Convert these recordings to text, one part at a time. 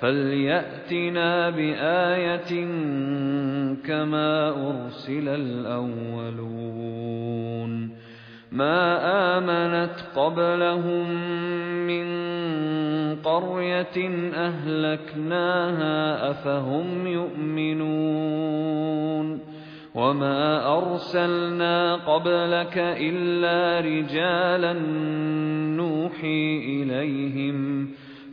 فلياتنا بايه كما ارسل الاولون ما امنت قبلهم من قريه اهلكناها افهم يؤمنون وما ارسلنا قبلك الا رجالا نوحي اليهم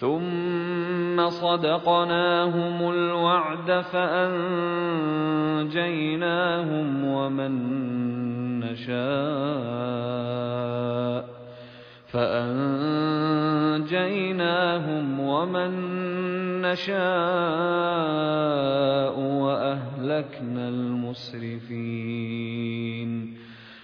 ثم صدقناهم الوعد فأنجيناهم ومن نشاء فأنجيناهم ومن نشاء وأهلكنا المسرفين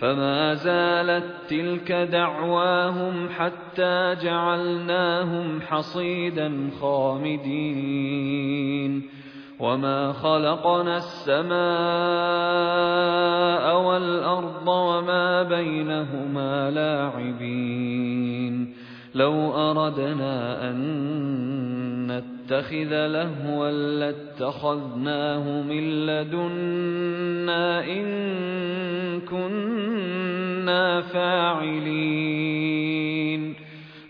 فما زالت تلك دعواهم حتى جعلناهم حصيدا خامدين وما خلقنا السماء والأرض وما بينهما لاعبين لو أردنا أن نتخذ لهوا لاتخذناه من لدنا إن كنا فاعلين.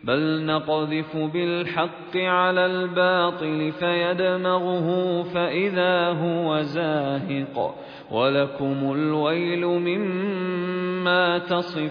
بل نقذف بالحق على الباطل فيدمغه فإذا هو زاهق. ولكم الويل مما تصفون.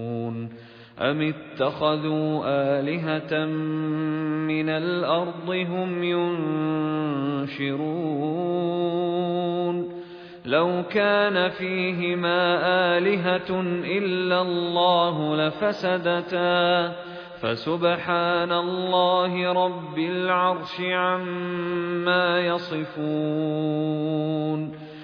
أم اتخذوا آلهة من الأرض هم ينشرون لو كان فيهما آلهة إلا الله لفسدتا فسبحان الله رب العرش عما يصفون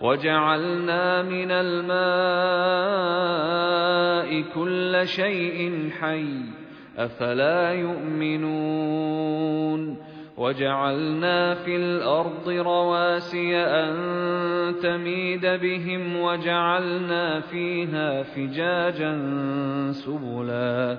وجعلنا من الماء كل شيء حي أفلا يؤمنون وجعلنا في الأرض رواسي أن تميد بهم وجعلنا فيها فجاجا سبلا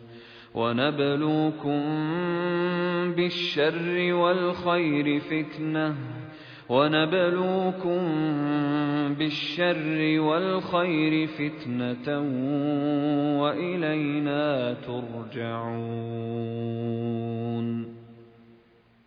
ونبلوكم بالشر والخير فتنة. ونبلوكم بالشر والخير فتنة وإلينا ترجعون.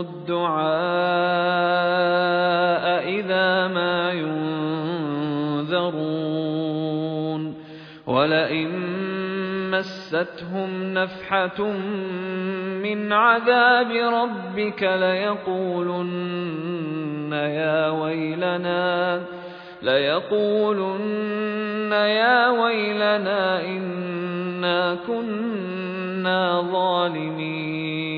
الدعاء إذا ما ينذرون ولئن مستهم نفحة من عذاب ربك ليقولن يا ويلنا ليقولن يا ويلنا إنا كنا ظالمين.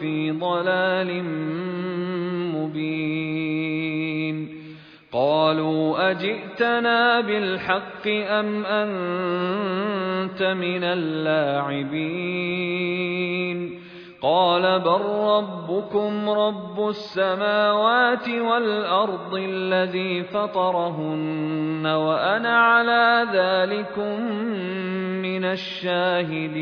ضلال مبين. قالوا أجئتنا بالحق أم أنت من اللاعبين؟ قال بل ربكم رب السماوات والأرض الذي فطرهن وأنا على ذلكم من الشاهدين.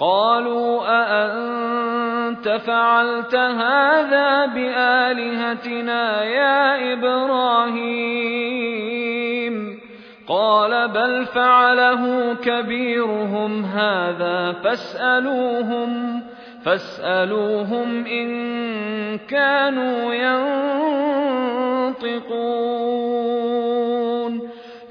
قالوا أأنت فعلت هذا بآلهتنا يا إبراهيم؟ قال بل فعله كبيرهم هذا فاسألوهم فاسألوهم إن كانوا ينطقون.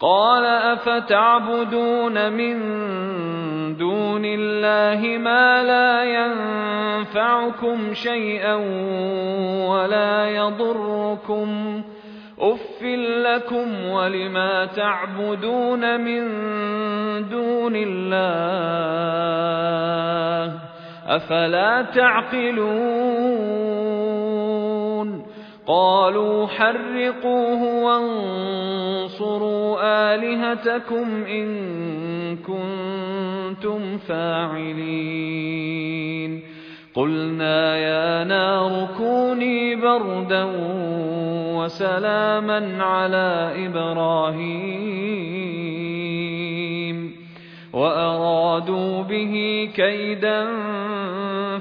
قال أفتعبدون من دون الله ما لا ينفعكم شيئا ولا يضركم أف لكم ولما تعبدون من دون الله أفلا تعقلون قالوا حرقوه وانصروا آلهتكم إن كنتم فاعلين. قلنا يا نار كوني بردا وسلاما على إبراهيم. وأرادوا به كيدا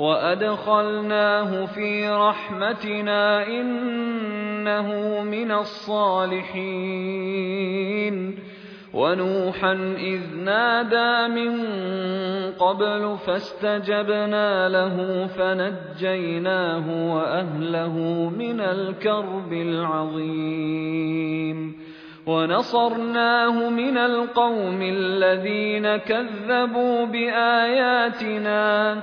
وادخلناه في رحمتنا انه من الصالحين ونوحا اذ نادى من قبل فاستجبنا له فنجيناه واهله من الكرب العظيم ونصرناه من القوم الذين كذبوا باياتنا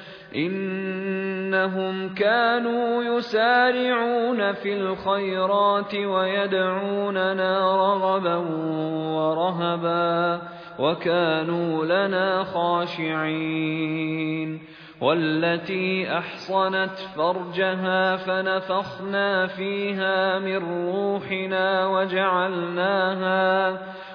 إنهم كانوا يسارعون في الخيرات ويدعوننا رغبا ورهبا وكانوا لنا خاشعين والتي أحصنت فرجها فنفخنا فيها من روحنا وجعلناها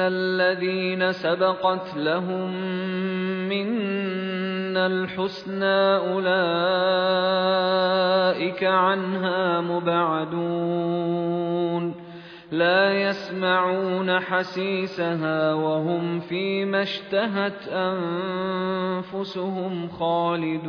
الذين سبقت لهم منا الحسنى أولئك عنها مبعدون لا يسمعون حسيسها وهم فيما اشتهت أنفسهم خالدون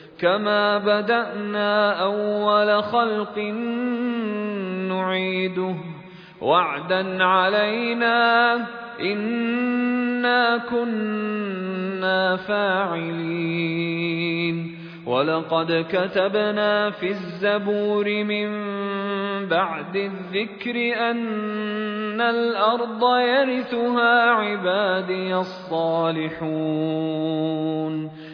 كما بدأنا أول خلق نعيده وعدا علينا إنا كنا فاعلين ولقد كتبنا في الزبور من بعد الذكر أن الأرض يرثها عبادي الصالحون